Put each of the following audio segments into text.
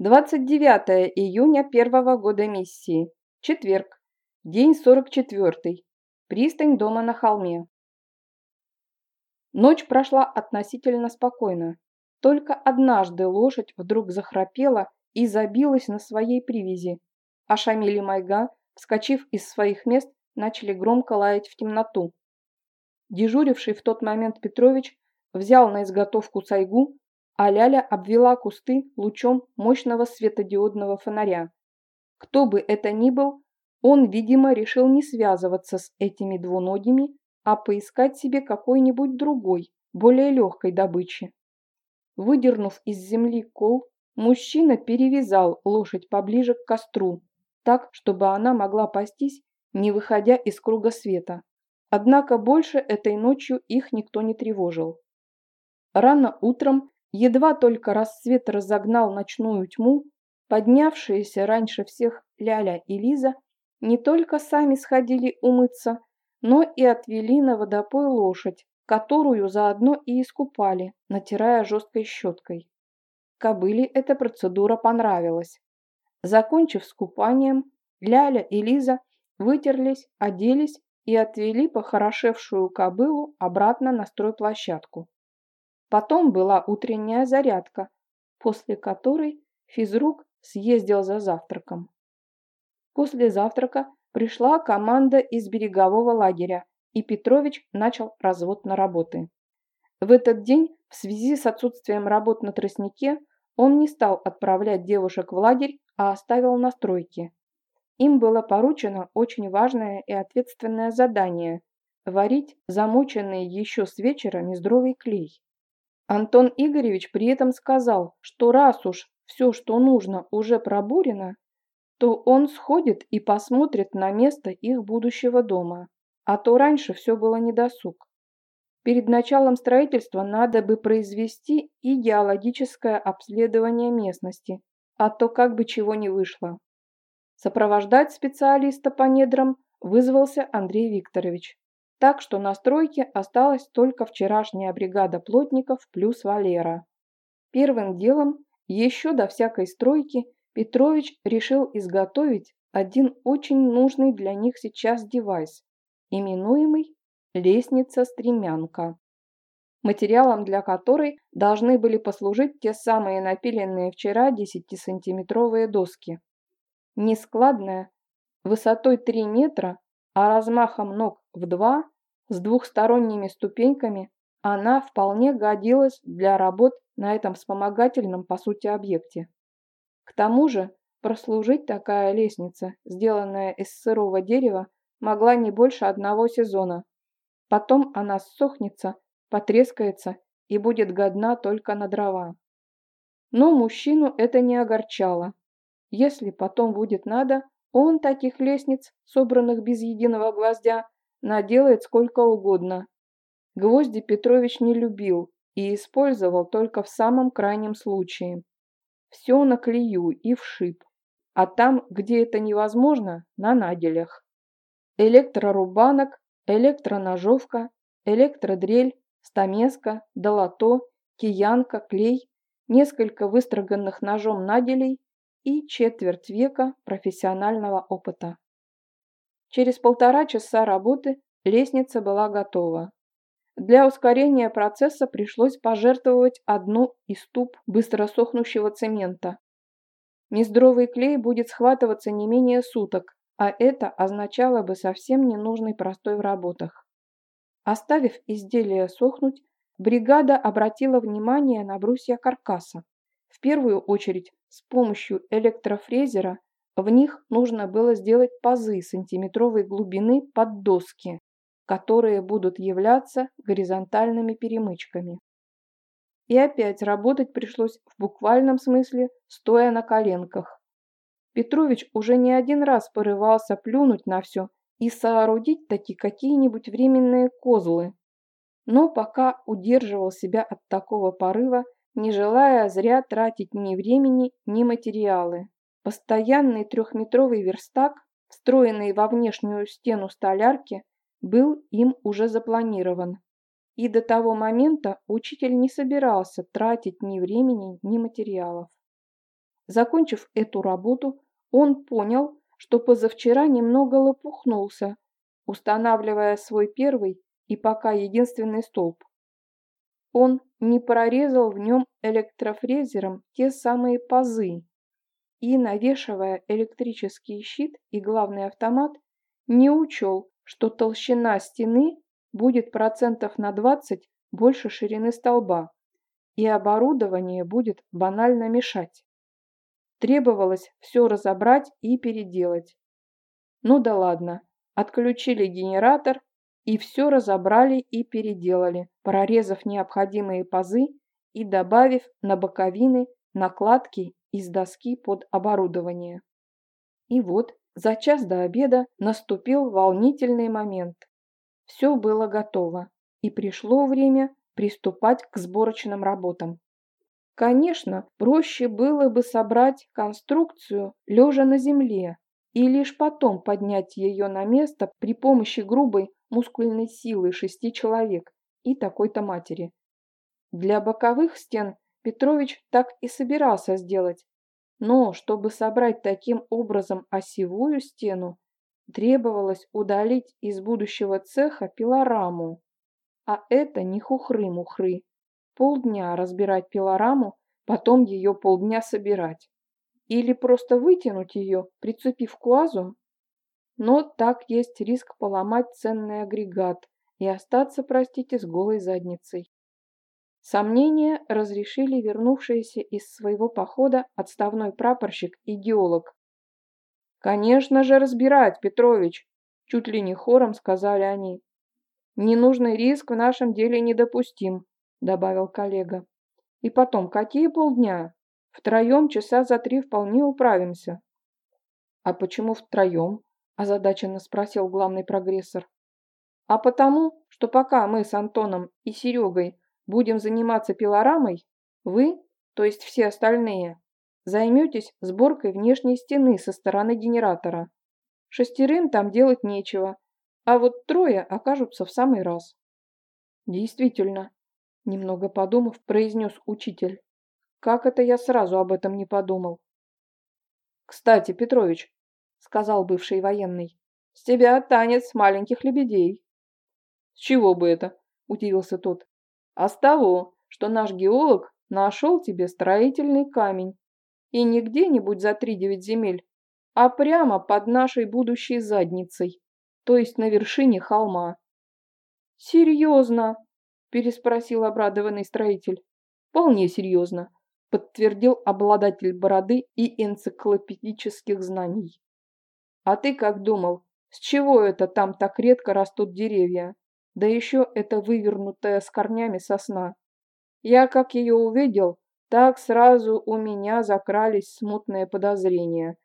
29 июня первого года миссии. Четверг. День 44. Пристань дома на холме. Ночь прошла относительно спокойно. Только однажды лошадь вдруг захрапела и забилась на своей привязи, а Шамиль и Майга, вскочив из своих мест, начали громко лаять в темноту. Дежуривший в тот момент Петрович взял на изготовку сайгу, а Ляля обвела кусты лучом мощного светодиодного фонаря. Кто бы это ни был, он, видимо, решил не связываться с этими двуногими, а поискать себе какой-нибудь другой, более легкой добычи. Выдернув из земли кол, мужчина перевязал лошадь поближе к костру, так, чтобы она могла пастись, не выходя из круга света. Однако больше этой ночью их никто не тревожил. Рано утром Едва только рассвет разогнал ночную тьму, поднявшиеся раньше всех Ляля и Лиза не только сами сходили умыться, но и отвели на водопой лошадь, которую заодно и искупали, натирая жесткой щеткой. Кобыле эта процедура понравилась. Закончив с купанием, Ляля и Лиза вытерлись, оделись и отвели похорошевшую кобылу обратно на стройплощадку. Потом была утренняя зарядка, после которой физрук съездил за завтраком. После завтрака пришла команда из берегового лагеря, и Петрович начал развод на работы. В этот день, в связи с отсутствием работ на тростнике, он не стал отправлять девушек в лагерь, а оставил на стройке. Им было поручено очень важное и ответственное задание – варить замоченный еще с вечера мездровый клей. Антон Игоревич при этом сказал, что раз уж все, что нужно, уже пробурено, то он сходит и посмотрит на место их будущего дома, а то раньше все было недосуг. Перед началом строительства надо бы произвести и геологическое обследование местности, а то как бы чего не вышло. Сопровождать специалиста по недрам вызвался Андрей Викторович. Так что на стройке осталась только вчерашняя бригада плотников плюс Валера. Первым делом, еще до всякой стройки, Петрович решил изготовить один очень нужный для них сейчас девайс, именуемый лестница-стремянка, материалом для которой должны были послужить те самые напиленные вчера 10-сантиметровые доски. Нескладная, высотой 3 метра, а размахом ног в два, с двухсторонними ступеньками, она вполне годилась для работ на этом вспомогательном по сути объекте. К тому же прослужить такая лестница, сделанная из сырого дерева, могла не больше одного сезона. Потом она ссохнется, потрескается и будет годна только на дрова. Но мужчину это не огорчало. Если потом будет надо, он таких лестниц, собранных без единого гвоздя, наделает сколько угодно. Гвозди Петрович не любил и использовал только в самом крайнем случае. Все на клею и в шип, а там, где это невозможно, на наделях. Электрорубанок, электроножовка, электродрель, стамеска, долото, киянка, клей, несколько выстроганных ножом наделей и четверть века профессионального опыта. Через полтора часа работы лестница была готова. Для ускорения процесса пришлось пожертвовать одну из туб быстросохнущего цемента. Нездоровый клей будет схватываться не менее суток, а это означало бы совсем ненужный простой в работах. Оставив изделие сохнуть, бригада обратила внимание на брусья каркаса. В первую очередь с помощью электрофрезера в них нужно было сделать пазы сантиметровой глубины под доски, которые будут являться горизонтальными перемычками. И опять работать пришлось в буквальном смысле, стоя на коленках. Петрович уже не один раз порывался плюнуть на все и соорудить такие какие-нибудь временные козлы, но пока удерживал себя от такого порыва, не желая зря тратить ни времени, ни материалы. Постоянный трехметровый верстак, встроенный во внешнюю стену столярки, был им уже запланирован. И до того момента учитель не собирался тратить ни времени, ни материалов. Закончив эту работу, он понял, что позавчера немного лопухнулся, устанавливая свой первый и пока единственный столб. Он не прорезал в нем электрофрезером те самые пазы и, навешивая электрический щит и главный автомат, не учел, что толщина стены будет процентов на 20 больше ширины столба, и оборудование будет банально мешать. Требовалось все разобрать и переделать. Ну да ладно, отключили генератор и все разобрали и переделали, прорезав необходимые пазы и добавив на боковины накладки из доски под оборудование. И вот за час до обеда наступил волнительный момент. Все было готово, и пришло время приступать к сборочным работам. Конечно, проще было бы собрать конструкцию лежа на земле и лишь потом поднять ее на место при помощи грубой мускульной силы шести человек и такой-то матери. Для боковых стен Петрович так и собирался сделать, но чтобы собрать таким образом осевую стену, требовалось удалить из будущего цеха пилораму. А это не хухры-мухры полдня разбирать пилораму, потом ее полдня собирать. Или просто вытянуть ее, прицепив к УАЗу. Но так есть риск поломать ценный агрегат и остаться, простите, с голой задницей. Сомнения разрешили вернувшиеся из своего похода отставной прапорщик и геолог. «Конечно же разбирать, Петрович!» Чуть ли не хором сказали они. «Ненужный риск в нашем деле недопустим. — добавил коллега. «И потом, какие полдня? Втроем часа за три вполне управимся». «А почему втроем?» – озадаченно спросил главный прогрессор. «А потому, что пока мы с Антоном и Серегой будем заниматься пилорамой, вы, то есть все остальные, займетесь сборкой внешней стены со стороны генератора. Шестерым там делать нечего, а вот трое окажутся в самый раз». Действительно, Немного подумав, произнес учитель. Как это я сразу об этом не подумал? Кстати, Петрович, сказал бывший военный, с тебя танец маленьких лебедей. С чего бы это? Удивился тот. А с того, что наш геолог нашел тебе строительный камень. И не где-нибудь за три-девять земель, а прямо под нашей будущей задницей, то есть на вершине холма. Серьезно? переспросил обрадованный строитель. Вполне серьезно, подтвердил обладатель бороды и энциклопедических знаний. А ты как думал, с чего это там так редко растут деревья? Да еще это вывернутая с корнями сосна. Я как ее увидел, так сразу у меня закрались смутные подозрения.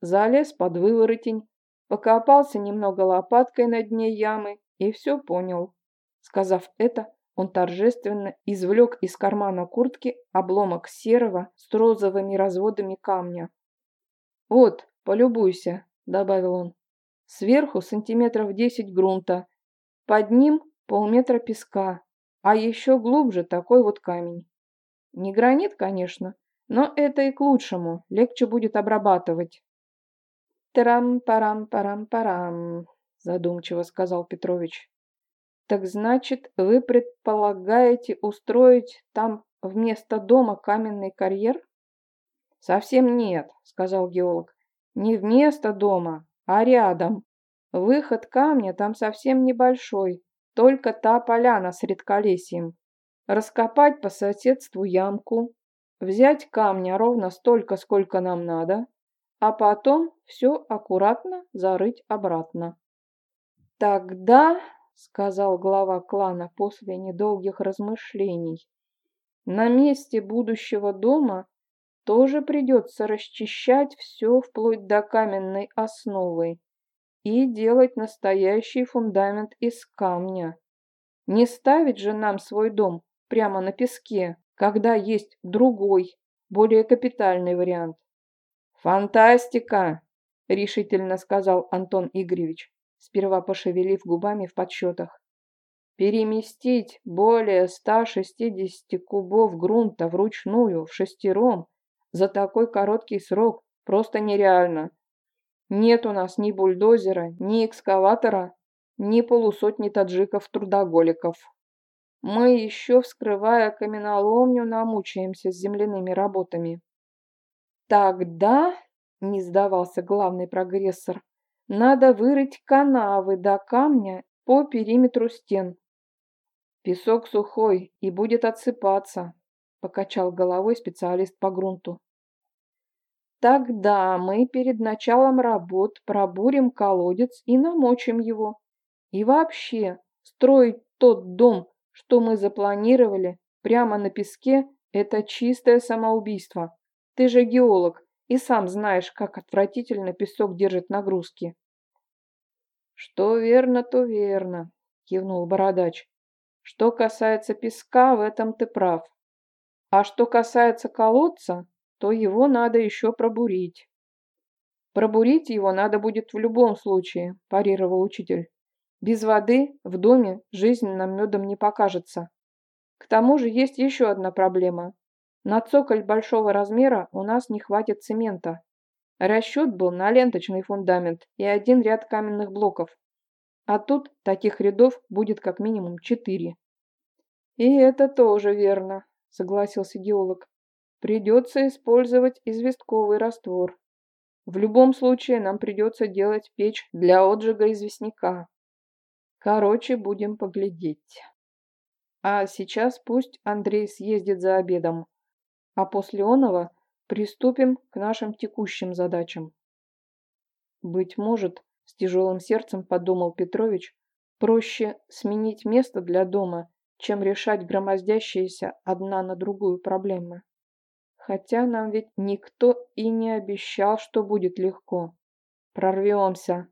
Залез под выворотень, покопался немного лопаткой на дне ямы и все понял. Сказав это, он торжественно извлек из кармана куртки обломок серого с розовыми разводами камня. «Вот, полюбуйся», — добавил он. «Сверху сантиметров десять грунта, под ним полметра песка, а еще глубже такой вот камень. Не гранит, конечно, но это и к лучшему, легче будет обрабатывать». «Тарам-парам-парам-парам», — задумчиво сказал Петрович. Так значит, вы предполагаете устроить там вместо дома каменный карьер? Совсем нет, сказал геолог. Не вместо дома, а рядом. Выход камня там совсем небольшой, только та поляна с редколесьем. Раскопать по соседству ямку, взять камня ровно столько, сколько нам надо, а потом все аккуратно зарыть обратно. Тогда сказал глава клана после недолгих размышлений. На месте будущего дома тоже придется расчищать все вплоть до каменной основы и делать настоящий фундамент из камня. Не ставить же нам свой дом прямо на песке, когда есть другой, более капитальный вариант. «Фантастика!» – решительно сказал Антон Игоревич сперва пошевелив губами в подсчетах. Переместить более 160 кубов грунта вручную, в шестером, за такой короткий срок просто нереально. Нет у нас ни бульдозера, ни экскаватора, ни полусотни таджиков-трудоголиков. Мы еще, вскрывая каменоломню, намучаемся с земляными работами. Тогда, не сдавался главный прогрессор, надо вырыть канавы до камня по периметру стен. Песок сухой и будет отсыпаться, покачал головой специалист по грунту. Тогда мы перед началом работ пробурим колодец и намочим его. И вообще, строить тот дом, что мы запланировали, прямо на песке, это чистое самоубийство. Ты же геолог и сам знаешь, как отвратительно песок держит нагрузки. Что верно, то верно, кивнул бородач. Что касается песка, в этом ты прав. А что касается колодца, то его надо еще пробурить. Пробурить его надо будет в любом случае, парировал учитель. Без воды в доме жизнь нам медом не покажется. К тому же есть еще одна проблема. На цоколь большого размера у нас не хватит цемента. Расчет был на ленточный фундамент и один ряд каменных блоков. А тут таких рядов будет как минимум четыре. И это тоже верно, согласился геолог. Придется использовать известковый раствор. В любом случае нам придется делать печь для отжига известняка. Короче, будем поглядеть. А сейчас пусть Андрей съездит за обедом, а после оного приступим к нашим текущим задачам. Быть может, с тяжелым сердцем подумал Петрович, проще сменить место для дома, чем решать громоздящиеся одна на другую проблемы. Хотя нам ведь никто и не обещал, что будет легко. Прорвемся.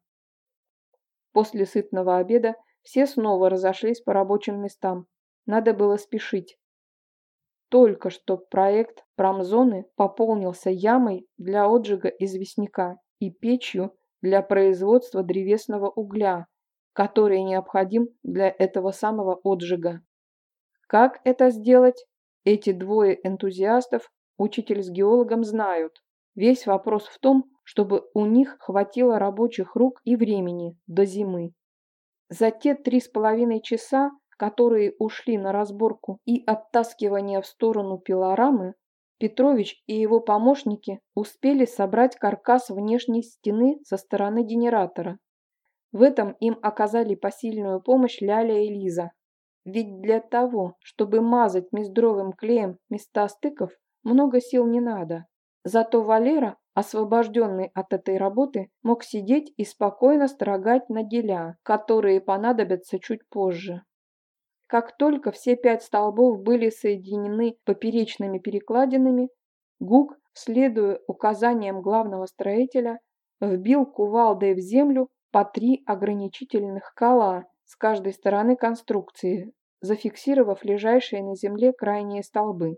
После сытного обеда все снова разошлись по рабочим местам. Надо было спешить. Только что проект промзоны пополнился ямой для отжига известняка и печью для производства древесного угля, который необходим для этого самого отжига. Как это сделать? Эти двое энтузиастов, учитель с геологом, знают. Весь вопрос в том, чтобы у них хватило рабочих рук и времени до зимы. За те три с половиной часа, которые ушли на разборку и оттаскивание в сторону пилорамы, Петрович и его помощники успели собрать каркас внешней стены со стороны генератора. В этом им оказали посильную помощь Ляля и Лиза. Ведь для того, чтобы мазать мездровым клеем места стыков, много сил не надо. Зато Валера освобожденный от этой работы, мог сидеть и спокойно строгать нагеля, которые понадобятся чуть позже. Как только все пять столбов были соединены поперечными перекладинами, Гук, следуя указаниям главного строителя, вбил кувалдой в землю по три ограничительных кола с каждой стороны конструкции, зафиксировав лежащие на земле крайние столбы.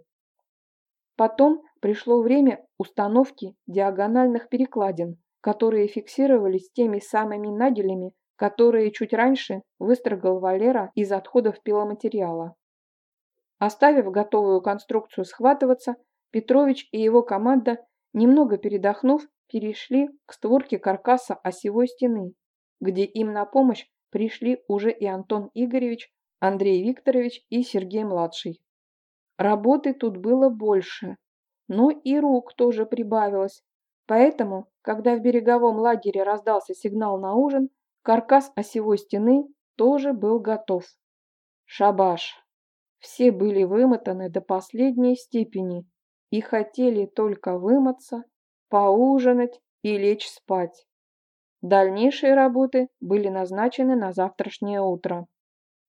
Потом пришло время установки диагональных перекладин, которые фиксировались теми самыми наделями, которые чуть раньше выстрогал Валера из отходов пиломатериала. Оставив готовую конструкцию схватываться, Петрович и его команда, немного передохнув, перешли к створке каркаса осевой стены, где им на помощь пришли уже и Антон Игоревич, Андрей Викторович и Сергей-младший. Работы тут было больше, но и рук тоже прибавилось. Поэтому, когда в береговом лагере раздался сигнал на ужин, каркас осевой стены тоже был готов. Шабаш! Все были вымотаны до последней степени и хотели только вымыться, поужинать и лечь спать. Дальнейшие работы были назначены на завтрашнее утро.